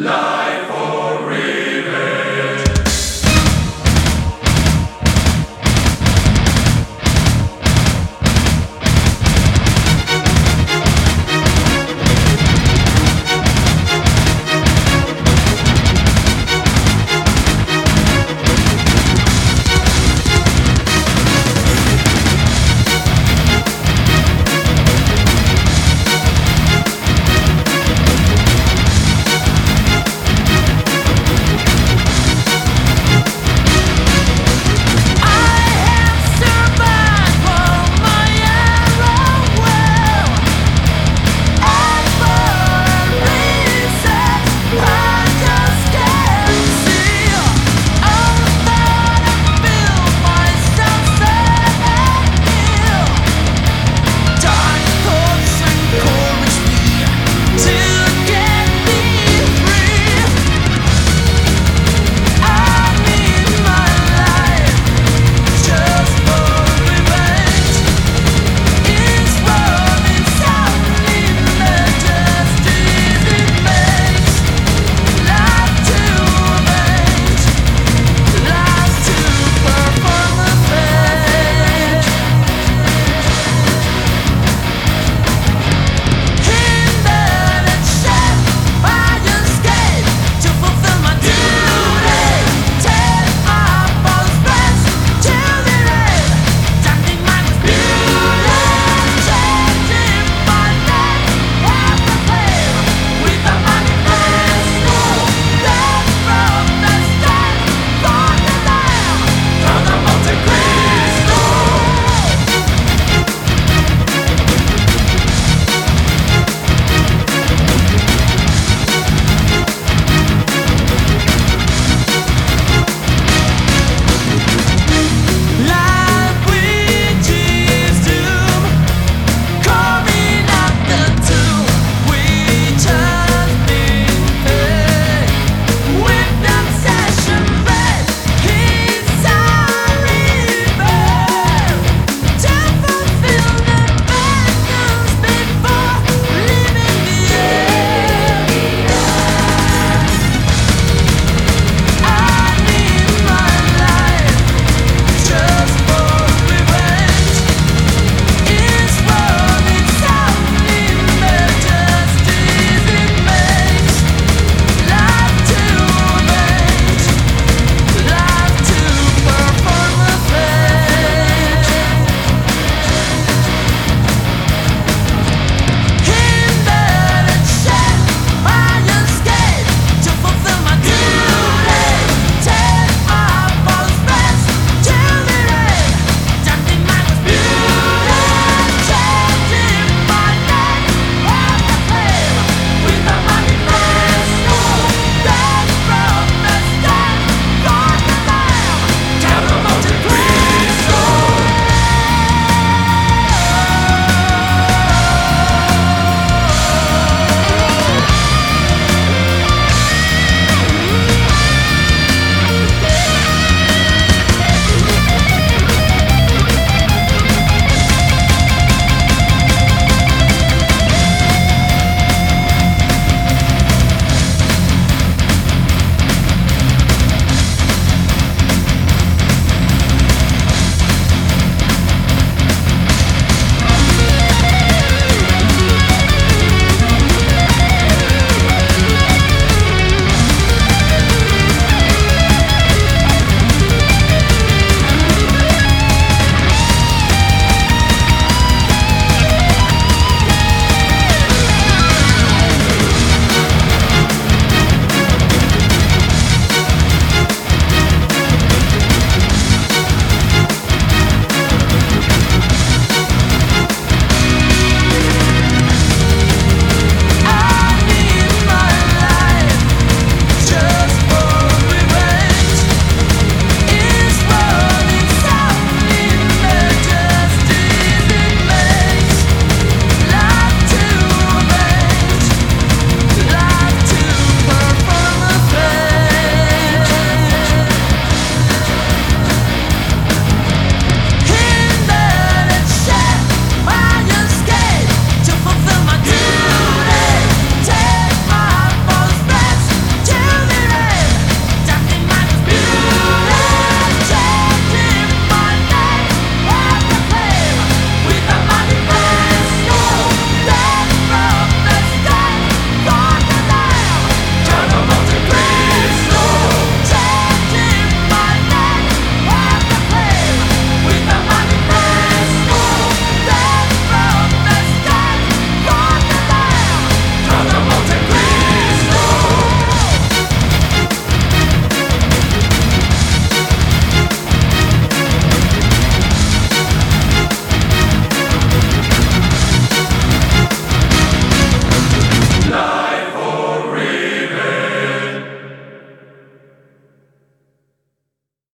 Love.